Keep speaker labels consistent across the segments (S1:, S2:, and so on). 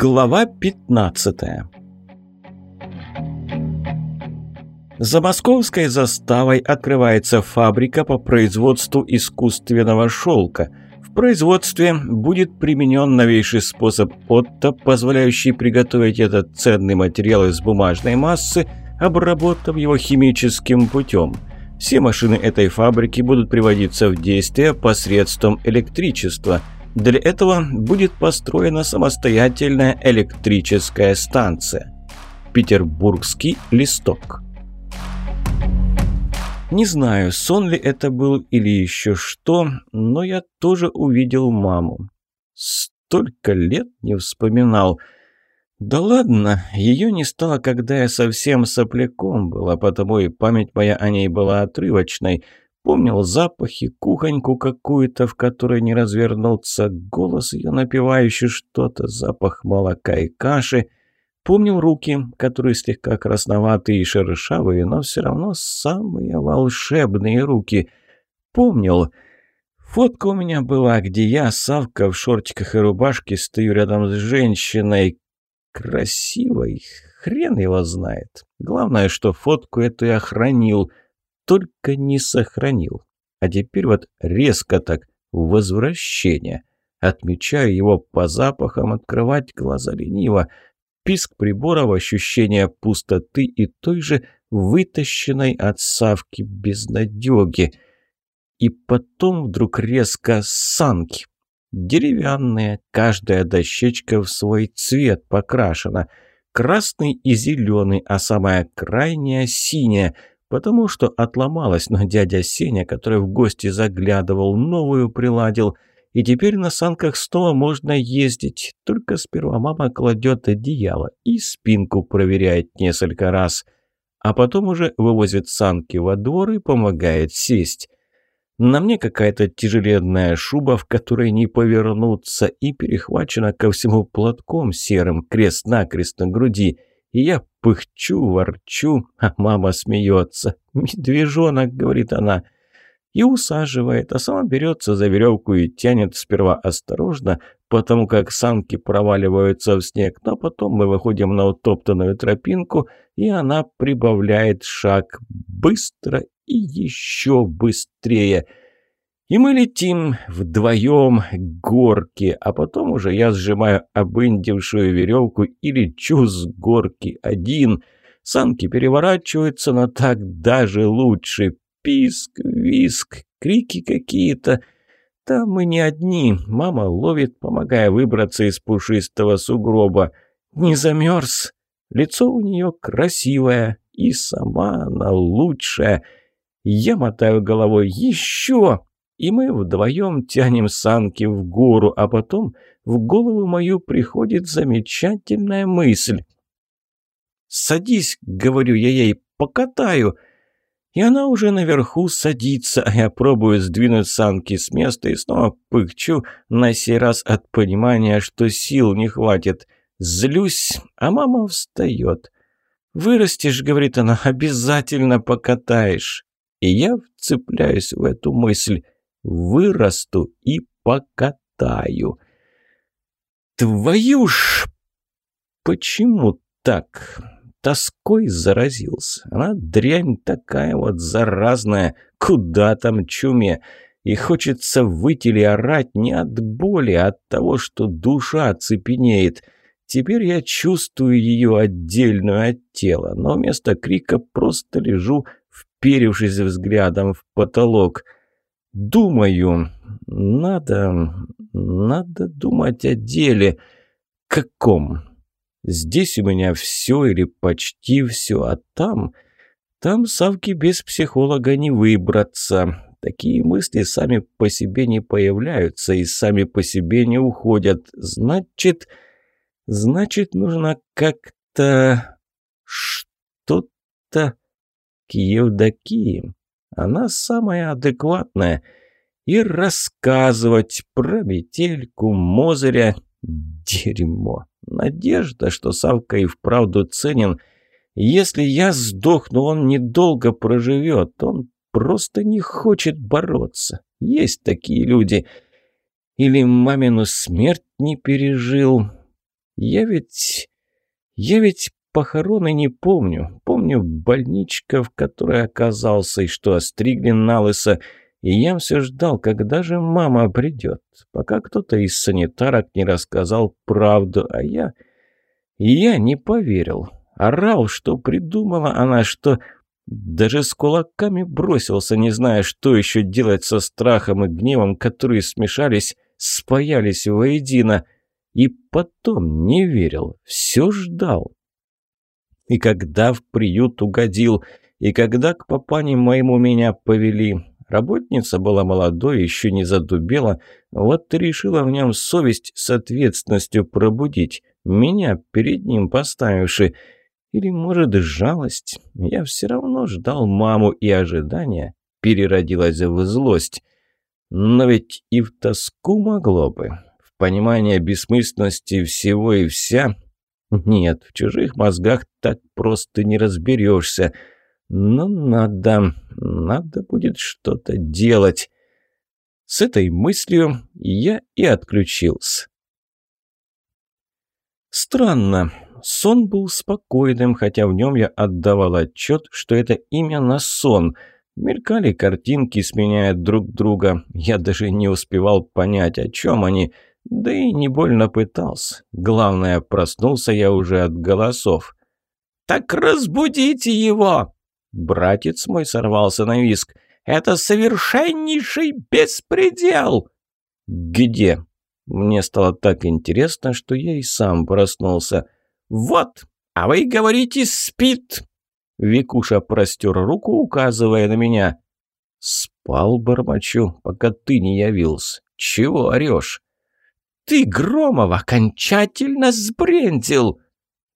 S1: Глава 15 За московской заставой открывается фабрика по производству искусственного шелка. В производстве будет применен новейший способ Отто, позволяющий приготовить этот ценный материал из бумажной массы, обработав его химическим путем. Все машины этой фабрики будут приводиться в действие посредством электричества – для этого будет построена самостоятельная электрическая станция. Петербургский листок. Не знаю, сон ли это был или еще что, но я тоже увидел маму. Столько лет не вспоминал. Да ладно, ее не стало, когда я совсем сопляком был, а потому и память моя о ней была отрывочной – Помнил запахи, кухоньку какую-то, в которой не развернуться, голос ее напевающий что-то, запах молока и каши. Помнил руки, которые слегка красноватые и шершавые, но все равно самые волшебные руки. Помнил. Фотка у меня была, где я, Савка, в шортиках и рубашке, стою рядом с женщиной. Красивой, хрен его знает. Главное, что фотку эту я хранил — только не сохранил. А теперь вот резко так, возвращение. Отмечаю его по запахам, открывать глаза лениво. Писк приборов, ощущение пустоты и той же вытащенной от Савки безнадеги. И потом вдруг резко санки. Деревянные, каждая дощечка в свой цвет покрашена. Красный и зеленый, а самая крайняя синяя – Потому что отломалась, но дядя Сеня, который в гости заглядывал, новую приладил. И теперь на санках снова можно ездить. Только сперва мама кладет одеяло и спинку проверяет несколько раз. А потом уже вывозит санки во двор и помогает сесть. На мне какая-то тяжеленная шуба, в которой не повернуться, и перехвачена ко всему платком серым, крест-накрест на груди – и я пыхчу, ворчу, а мама смеется. «Медвежонок», — говорит она, и усаживает, а сама берется за веревку и тянет сперва осторожно, потому как санки проваливаются в снег, но потом мы выходим на утоптанную тропинку, и она прибавляет шаг быстро и еще быстрее — и мы летим вдвоем к горке, а потом уже я сжимаю обындившую веревку и лечу с горки один. Санки переворачиваются, но так даже лучше. Писк, виск, крики какие-то. Там мы не одни. Мама ловит, помогая выбраться из пушистого сугроба. Не замерз. Лицо у нее красивое, и сама она лучшая. Я мотаю головой еще и мы вдвоем тянем санки в гору, а потом в голову мою приходит замечательная мысль. «Садись», — говорю я ей, — «покатаю». И она уже наверху садится, а я пробую сдвинуть санки с места и снова пыхчу, на сей раз от понимания, что сил не хватит. Злюсь, а мама встает. «Вырастешь», — говорит она, — «обязательно покатаешь». И я вцепляюсь в эту мысль вырасту и покатаю. Твою ж... Почему так? Тоской заразился. Она дрянь такая вот заразная. Куда там чуме? И хочется выйти или орать не от боли, а от того, что душа цепенеет. Теперь я чувствую ее отдельную от тела, но вместо крика просто лежу, вперевшись взглядом в потолок — Думаю, надо... надо думать о деле. Каком? Здесь у меня все или почти все, а там... Там Савки без психолога не выбраться. Такие мысли сами по себе не появляются и сами по себе не уходят. Значит... Значит, нужно как-то... что-то к Евдокии. Она самая адекватная. И рассказывать про метельку, Мозыря – дерьмо. Надежда, что Савка и вправду ценен. Если я сдохну, он недолго проживет. Он просто не хочет бороться. Есть такие люди. Или мамину смерть не пережил. Я ведь... Я ведь похороны не помню. Помню больничка, в которой оказался, и что остригли на лысо. И я все ждал, когда же мама придет, пока кто-то из санитарок не рассказал правду, а я... Я не поверил. Орал, что придумала она, что... Даже с кулаками бросился, не зная, что еще делать со страхом и гневом, которые смешались, спаялись воедино. И потом не верил, все ждал. И когда в приют угодил, и когда к папане моему меня повели, работница была молодой, еще не задубела, вот и решила в нем совесть с ответственностью пробудить, меня перед ним поставивши. Или, может, жалость? Я все равно ждал маму, и ожидание переродилось в злость. Но ведь и в тоску могло бы. В понимание бессмысленности всего и вся. Нет, в чужих мозгах так просто не разберешься. Но надо, надо будет что-то делать. С этой мыслью я и отключился. Странно. Сон был спокойным, хотя в нем я отдавал отчет, что это именно сон. Мелькали картинки, сменяя друг друга. Я даже не успевал понять, о чем они. Да и не больно пытался. Главное, проснулся я уже от голосов. «Так разбудите его!» Братец мой сорвался на виск. «Это совершеннейший беспредел!» «Где?» Мне стало так интересно, что я и сам проснулся. «Вот, а вы говорите, спит!» Викуша простер руку, указывая на меня. «Спал, бормочу, пока ты не явился. Чего орешь?» «Ты, Громов, окончательно сбрендил!»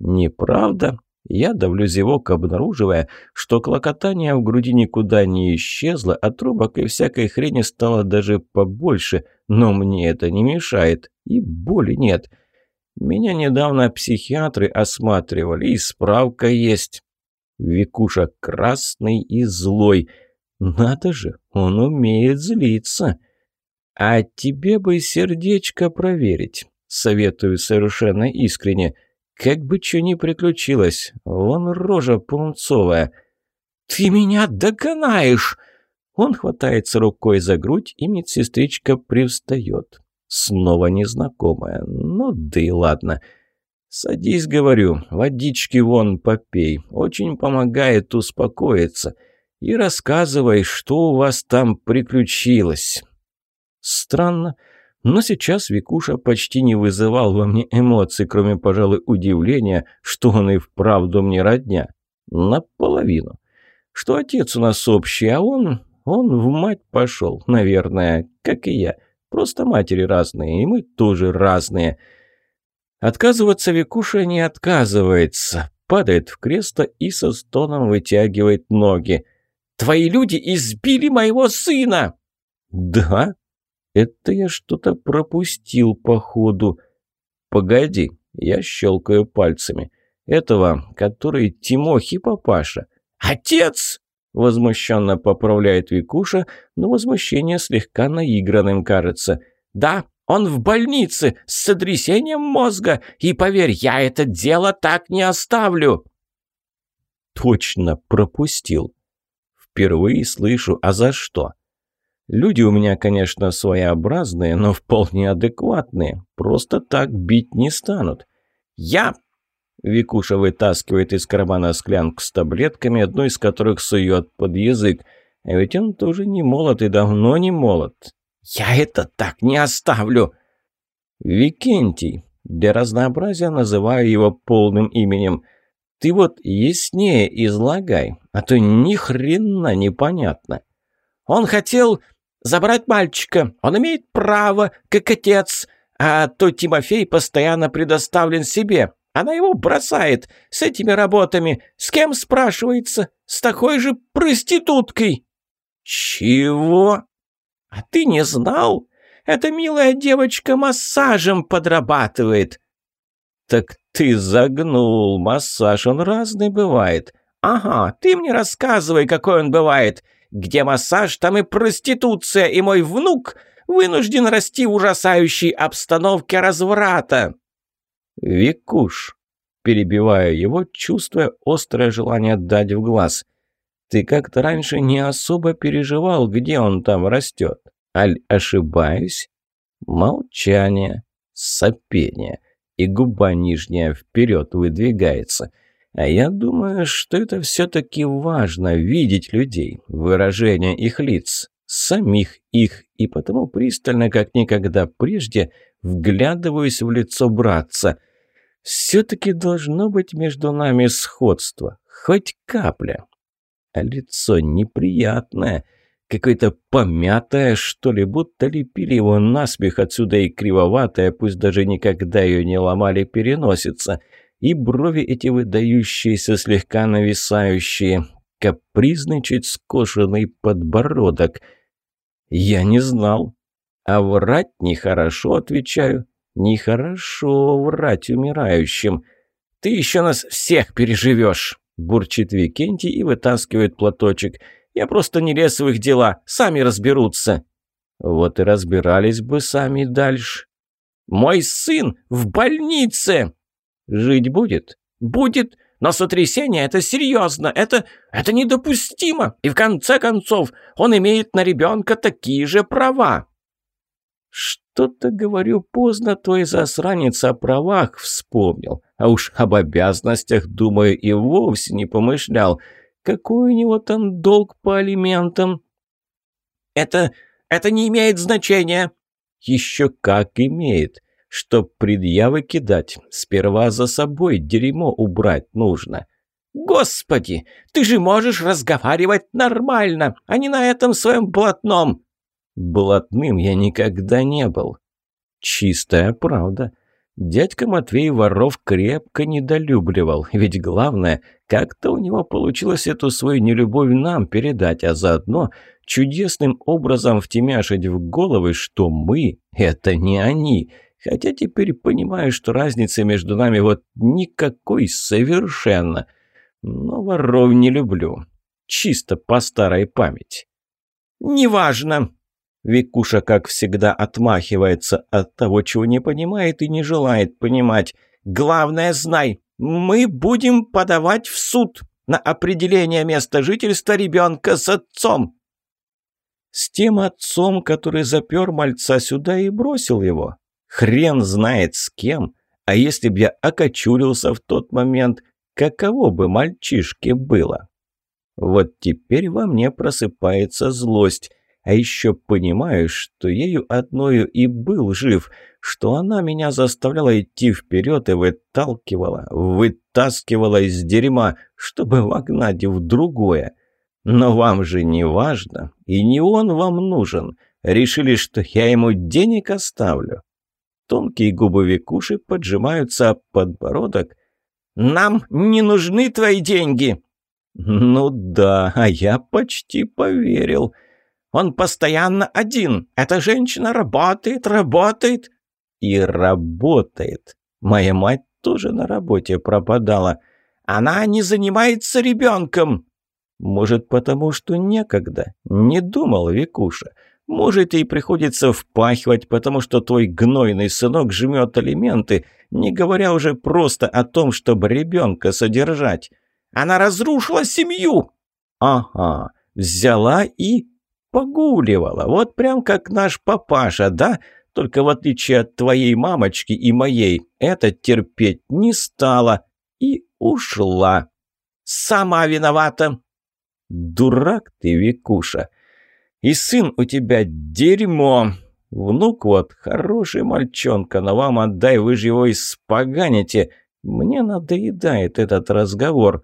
S1: «Неправда?» Я давлю зевок, обнаруживая, что клокотание в груди никуда не исчезло, а трубок и всякой хрени стало даже побольше, но мне это не мешает, и боли нет. Меня недавно психиатры осматривали, и справка есть. Викуша красный и злой. Надо же, он умеет злиться. А тебе бы сердечко проверить. Советую совершенно искренне. Как бы что ни приключилось, вон рожа пунцовая. «Ты меня доконаешь!» Он хватается рукой за грудь, и медсестричка привстает. Снова незнакомая. Ну да и ладно. «Садись, — говорю, — водички вон попей. Очень помогает успокоиться. И рассказывай, что у вас там приключилось». Странно, но сейчас Викуша почти не вызывал во мне эмоций, кроме, пожалуй, удивления, что он и вправду мне родня. Наполовину. Что отец у нас общий, а он... он в мать пошел, наверное, как и я. Просто матери разные, и мы тоже разные. Отказываться Викуша не отказывается. Падает в кресло и со стоном вытягивает ноги. «Твои люди избили моего сына!» «Да? Это я что-то пропустил, походу. Погоди, я щелкаю пальцами. Этого, который Тимохи папаша. «Отец!» Возмущенно поправляет Викуша, но возмущение слегка наигранным кажется. «Да, он в больнице с сотрясением мозга, и поверь, я это дело так не оставлю!» Точно пропустил. Впервые слышу, а за что? Люди у меня, конечно, своеобразные, но вполне адекватные. Просто так бить не станут. «Я Викуша вытаскивает из кармана склянку с таблетками, одну из которых сует под язык. А ведь он тоже не молод и давно не молод. «Я это так не оставлю!» «Викентий. Для разнообразия называю его полным именем. Ты вот яснее излагай, а то ни хрена непонятно». «Он хотел забрать мальчика. Он имеет право, как отец, а то Тимофей постоянно предоставлен себе. Она его бросает с этими работами. С кем спрашивается? С такой же проституткой. Чего? А ты не знал? Эта милая девочка массажем подрабатывает. Так ты загнул. Массаж он разный бывает. Ага, ты мне рассказывай, какой он бывает. Где массаж, там и проституция, и мой внук
S2: вынужден расти в ужасающей обстановке разврата!»
S1: «Викуш!» – перебиваю его, чувствуя острое желание дать в глаз. «Ты как-то раньше не особо переживал, где он там растет. Аль ошибаюсь?» Молчание, сопение, и губа нижняя вперед выдвигается – а я думаю, что это все-таки важно – видеть людей, выражение их лиц, самих их, и потому пристально, как никогда прежде, вглядываюсь в лицо братца. Все-таки должно быть между нами сходство, хоть капля. А лицо неприятное, какое-то помятое, что ли, будто лепили его наспех отсюда и кривоватое, пусть даже никогда ее не ломали, переносится – и брови эти выдающиеся, слегка нависающие, капризный, чуть скошенный подбородок. Я не знал. А врать нехорошо, отвечаю. Нехорошо врать умирающим. Ты еще нас всех переживешь, бурчит Викентий и вытаскивает платочек. Я просто не лез в их дела, сами разберутся. Вот и разбирались бы сами дальше. «Мой сын в больнице!» Жить будет? Будет, но сотрясение – это серьезно, это, это недопустимо. И в конце концов, он имеет на ребенка такие же права. Что-то, говорю, поздно твой засранец о правах вспомнил. А уж об обязанностях, думаю, и вовсе не помышлял. Какой у него там долг по алиментам? Это, это не имеет значения. Еще как имеет. Чтоб предъявы кидать, сперва за собой дерьмо убрать нужно. «Господи, ты же можешь разговаривать нормально, а не на этом своем блатном!» «Блатным я никогда не был». «Чистая правда». Дядька Матвей воров крепко недолюбливал, ведь главное, как-то у него получилось эту свою нелюбовь нам передать, а заодно чудесным образом втемяшить в головы, что мы — это не они — Хотя теперь понимаю, что разницы между нами вот никакой совершенно. Но воров не люблю. Чисто по старой памяти. «Неважно!» Викуша, как всегда, отмахивается от того, чего не понимает и не желает понимать. «Главное, знай, мы будем подавать в суд на определение места жительства ребенка с отцом!» С тем отцом, который запер мальца сюда и бросил его. Хрен знает с кем. А если б я окочурился в тот момент, каково бы мальчишке было? Вот теперь во мне просыпается злость. А еще понимаю, что ею одною и был жив, что она меня заставляла идти вперед и выталкивала, вытаскивала из дерьма, чтобы вогнать в другое. Но вам же не важно, и не он вам нужен. Решили, что я ему денег оставлю. Тонкие губы Викуши поджимаются об подбородок. «Нам не нужны твои деньги!» «Ну да, а я почти поверил. Он постоянно один. Эта женщина работает, работает и работает. Моя мать тоже на работе пропадала. Она не занимается ребенком. Может, потому что некогда. Не думал Викуша. Может, и приходится впахивать, потому что твой гнойный сынок жмет алименты, не говоря уже просто о том, чтобы ребенка содержать. Она разрушила семью. Ага, взяла и погуливала. Вот прям как наш папаша, да? Только в отличие от твоей мамочки и моей, это терпеть не стала и ушла. Сама виновата. Дурак ты, Викуша. И сын у тебя дерьмо. Внук вот хороший мальчонка, но вам отдай, вы же его испоганите. Мне надоедает этот разговор.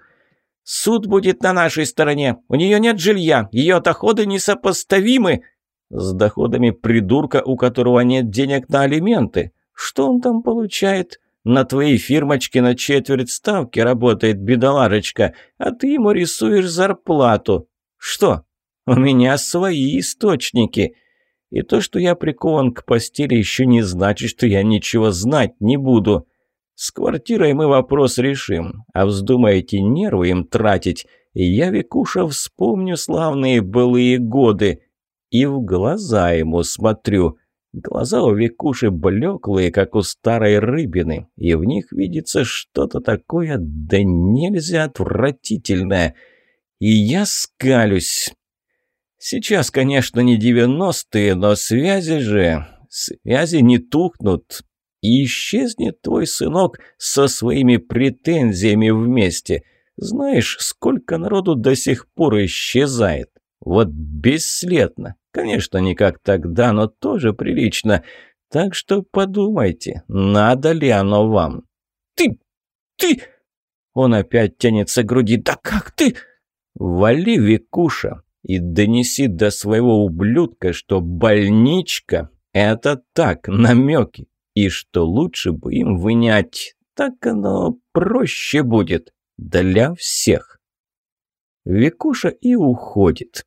S1: Суд будет на нашей стороне. У нее нет жилья, ее доходы несопоставимы с доходами придурка, у которого нет денег на алименты. Что он там получает? На твоей фирмочке на четверть ставки работает бедолажечка, а ты ему рисуешь зарплату. Что, у меня свои источники. И то, что я прикован к постели, еще не значит, что я ничего знать не буду. С квартирой мы вопрос решим, а вздумаете нервы им тратить, и я, Викуша, вспомню славные былые годы. и в глаза ему смотрю. Глаза у Викуши блеклые, как у старой рыбины, и в них видится что-то такое да нельзя отвратительное. И я скалюсь. Сейчас, конечно, не девяностые, но связи же... Связи не тухнут. И исчезнет твой сынок со своими претензиями вместе. Знаешь, сколько народу до сих пор исчезает? Вот бесследно. Конечно, не как тогда, но тоже прилично. Так что подумайте, надо ли оно вам. Ты... ты... Он опять тянется к груди. Да как ты... Вали, Викуша, и донеси до своего ублюдка, что больничка — это так, намеки, и что лучше бы им вынять. Так оно проще будет для всех. Викуша и уходит.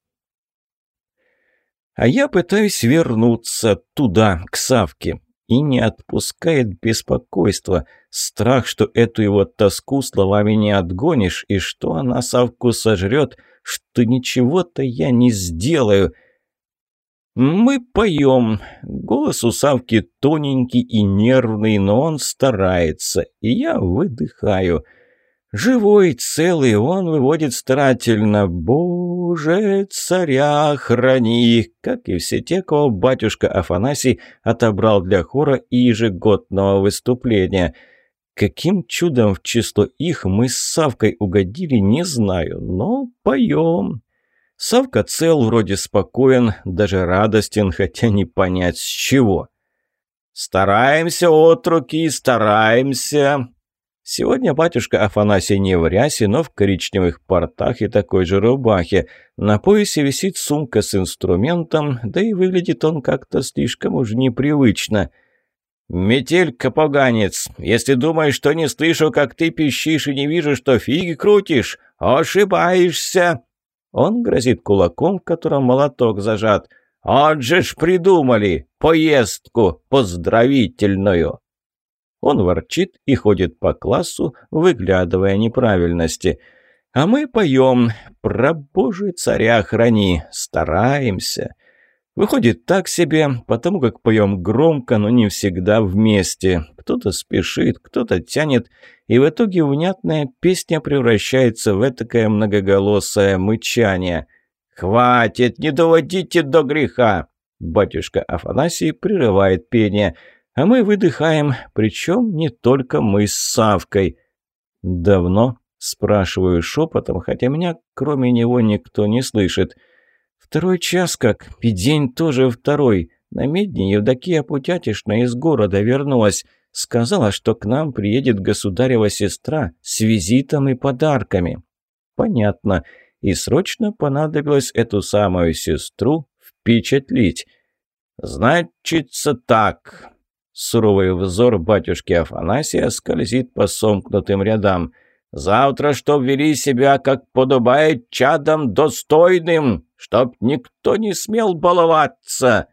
S1: А я пытаюсь вернуться туда, к Савке. И не отпускает беспокойство, страх, что эту его тоску словами не отгонишь, и что она Савку сожрет, что ничего-то я не сделаю. Мы поем. Голос у Савки тоненький и нервный, но он старается, и я выдыхаю – Живой, целый, он выводит старательно «Боже, царя храни!» как и все те, кого батюшка Афанасий отобрал для хора и ежегодного выступления. Каким чудом в число их мы с Савкой угодили, не знаю, но поем. Савка цел, вроде спокоен, даже радостен, хотя не понять с чего. «Стараемся, отруки, стараемся!» Сегодня батюшка Афанасий не в рясе, но в коричневых портах и такой же рубахе. На поясе висит сумка с инструментом, да и выглядит он как-то слишком уж непривычно. «Метелька, поганец, если думаешь, что не слышу, как ты пищишь и не вижу, что фиги крутишь, ошибаешься!» Он грозит кулаком, в котором молоток зажат. «Вот же ж придумали! Поездку поздравительную!» Он ворчит и ходит по классу, выглядывая неправильности. А мы поем «Про Божий царя храни», стараемся. Выходит так себе, потому как поем громко, но не всегда вместе. Кто-то спешит, кто-то тянет, и в итоге внятная песня превращается в этакое многоголосое мычание. «Хватит, не доводите до греха!» Батюшка Афанасий прерывает пение – а мы выдыхаем, причем не только мы с Савкой. «Давно?» – спрашиваю шепотом, хотя меня кроме него никто не слышит. «Второй час как, и день тоже второй. На медне Евдокия Путятишна из города вернулась. Сказала, что к нам приедет государева сестра с визитом и подарками». «Понятно. И срочно понадобилось эту самую сестру впечатлить». «Значится так. Суровый взор батюшки Афанасия скользит по сомкнутым рядам. «Завтра, чтоб вели себя, как подобает чадам достойным, чтоб никто не смел баловаться!»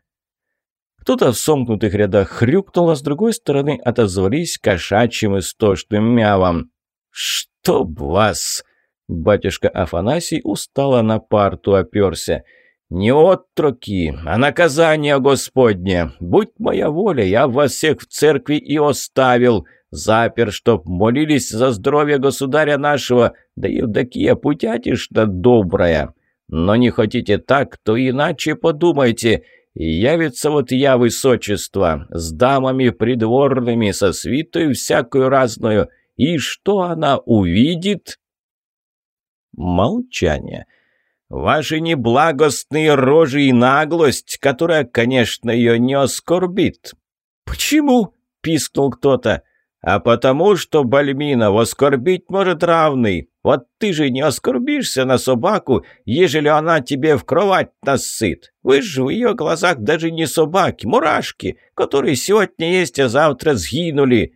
S1: Кто-то в сомкнутых рядах хрюкнул, а с другой стороны отозвались кошачьим истошным мявом. «Чтоб вас!» Батюшка Афанасий устало на парту оперся – «Не отроки, а наказание Господне! Будь моя воля, я вас всех в церкви и оставил, запер, чтоб молились за здоровье государя нашего, да Евдокия путятишь-то добрая. Но не хотите так, то иначе подумайте». явится вот я, высочество, с дамами придворными, со свитой всякую разную, и что она увидит?» Молчание. Ваши неблагостные рожи и наглость, которая, конечно, ее не оскорбит». «Почему?» — пискнул кто-то. «А потому, что Бальмина оскорбить может равный. Вот ты же не оскорбишься на собаку, ежели она тебе в кровать насыт. Вы же в ее глазах даже не собаки, мурашки, которые сегодня есть, а завтра сгинули».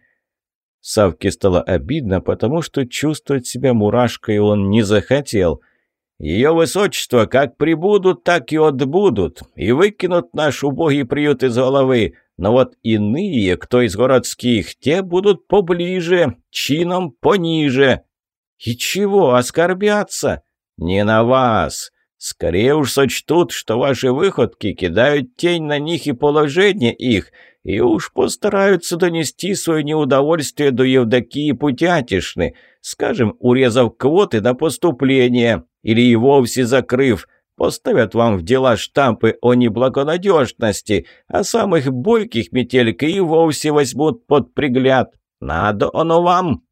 S1: Савке стало обидно, потому что чувствовать себя мурашкой он не захотел — ее высочество как прибудут, так и отбудут, и выкинут наш убогий приют из головы. Но вот иные, кто из городских, те будут поближе, чином пониже. И чего, оскорбятся? Не на вас.
S2: Скорее уж сочтут, что ваши выходки кидают тень на них и положение их, и уж постараются донести свое неудовольствие до Евдокии Путятишны, скажем, урезав квоты на поступление или и вовсе закрыв, поставят вам в дела штампы о неблагонадежности, а самых бойких метелька и вовсе возьмут под пригляд. Надо оно вам!»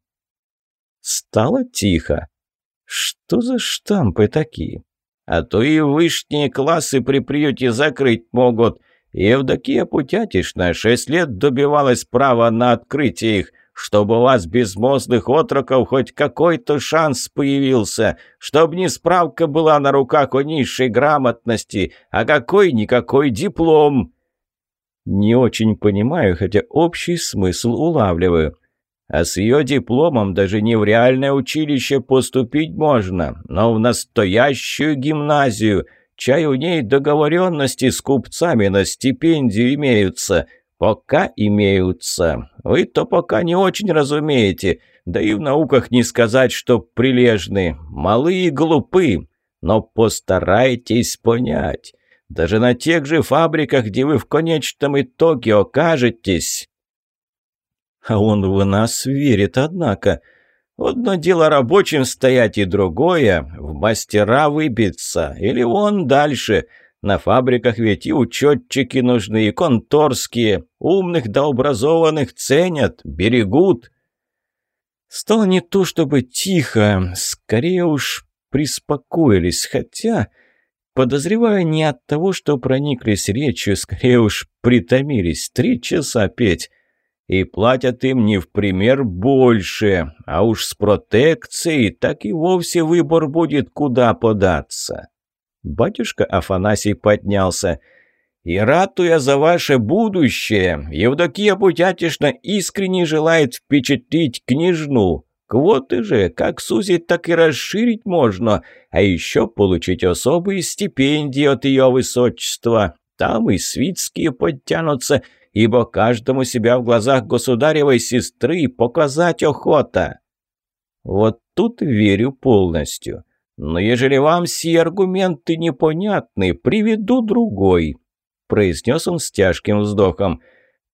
S1: Стало тихо. Что за штампы такие?
S2: А то и высшие классы при приюте закрыть могут. Евдокия Путятишна шесть лет добивалась права на открытие их, чтобы у вас безмозглых отроков хоть какой-то шанс появился, чтобы не справка была на руках о низшей грамотности, а какой-никакой диплом.
S1: Не очень понимаю, хотя общий смысл улавливаю.
S2: А с ее дипломом даже не в реальное училище поступить можно, но в настоящую гимназию. Чай у ней договоренности с купцами на стипендию имеются. Пока имеются. Вы-то пока не очень разумеете. Да и в науках не сказать, что прилежны. Малы и глупы. Но постарайтесь понять. Даже на тех же фабриках, где вы в конечном итоге окажетесь,
S1: а он в нас верит, однако.
S2: Одно дело рабочим стоять, и другое — в мастера выбиться. Или вон дальше. На фабриках ведь и учетчики нужны, и конторские. Умных да образованных ценят, берегут.
S1: Стало не то чтобы тихо, скорее уж приспокоились, хотя... Подозреваю не от того, что прониклись речью, скорее уж притомились. Три часа петь. И платят им не в пример больше, а уж с протекцией так и вовсе выбор будет, куда податься. Батюшка Афанасий поднялся. «И ратуя за ваше будущее, Евдокия Путятишна искренне желает впечатлить княжну. Квоты же как сузить, так и расширить можно, а еще получить особые стипендии от ее высочества. Там и свитские подтянутся, ибо каждому себя в глазах государевой сестры показать охота. Вот тут верю полностью. Но ежели вам все аргументы непонятны, приведу другой, произнес он с тяжким вздохом.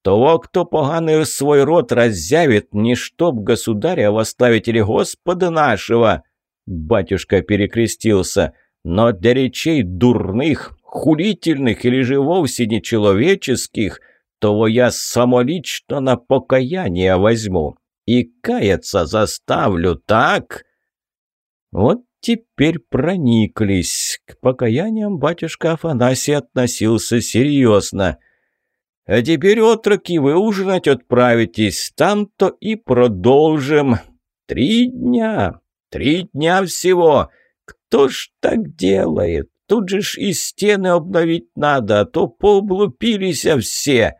S1: Того, кто поганый свой рот разъявит, не чтоб государя восставить или Господа нашего, батюшка перекрестился, но для речей дурных, хулительных или же вовсе нечеловеческих – то я самолично на покаяние возьму и каяться заставлю, так?» Вот теперь прониклись. К покаяниям батюшка Афанасий относился серьезно. «А теперь, отроки, вы ужинать отправитесь, там-то и продолжим. Три дня, три дня всего. Кто ж так делает? Тут же ж и стены обновить надо, а то пооблупились все».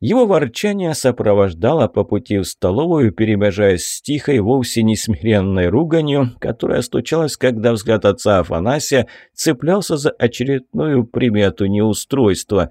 S1: Его ворчание сопровождало по пути в столовую, перемежаясь с тихой, вовсе не смиренной руганью, которая стучалась, когда взгляд отца Афанасия цеплялся за очередную примету неустройства.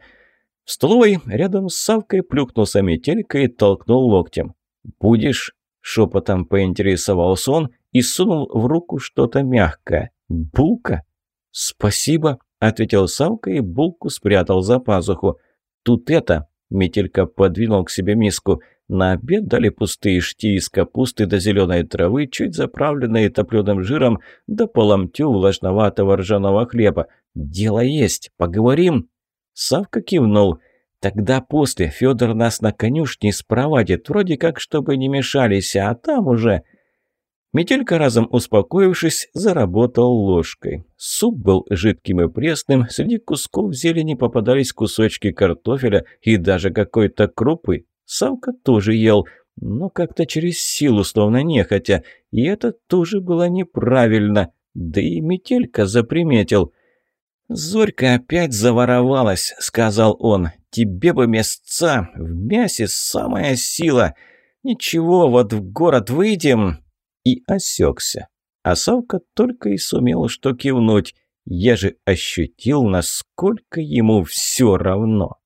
S1: В столовой рядом с Савкой плюхнулся метелька и толкнул локтем. «Будешь?» — шепотом поинтересовался он и сунул в руку что-то мягкое. «Булка?» «Спасибо», — ответил Савка и булку спрятал за пазуху. «Тут это, Метелька подвинул к себе миску. На обед дали пустые шти из капусты до зеленой травы, чуть заправленные топленым жиром, до поломтю влажноватого ржаного хлеба. «Дело есть, поговорим?» Савка кивнул. «Тогда после Федор нас на конюшне спровадит, вроде как, чтобы не мешались, а там уже...» Метелька, разом успокоившись, заработал ложкой. Суп был жидким и пресным, среди кусков зелени попадались кусочки картофеля и даже какой-то крупы. Савка тоже ел, но как-то через силу, словно нехотя, и это тоже было неправильно. Да и Метелька заприметил. «Зорька опять заворовалась», — сказал он. «Тебе бы мясца, в мясе самая сила. Ничего, вот в город выйдем, и осекся. А Савка только и сумел что кивнуть. Я же ощутил, насколько ему все равно.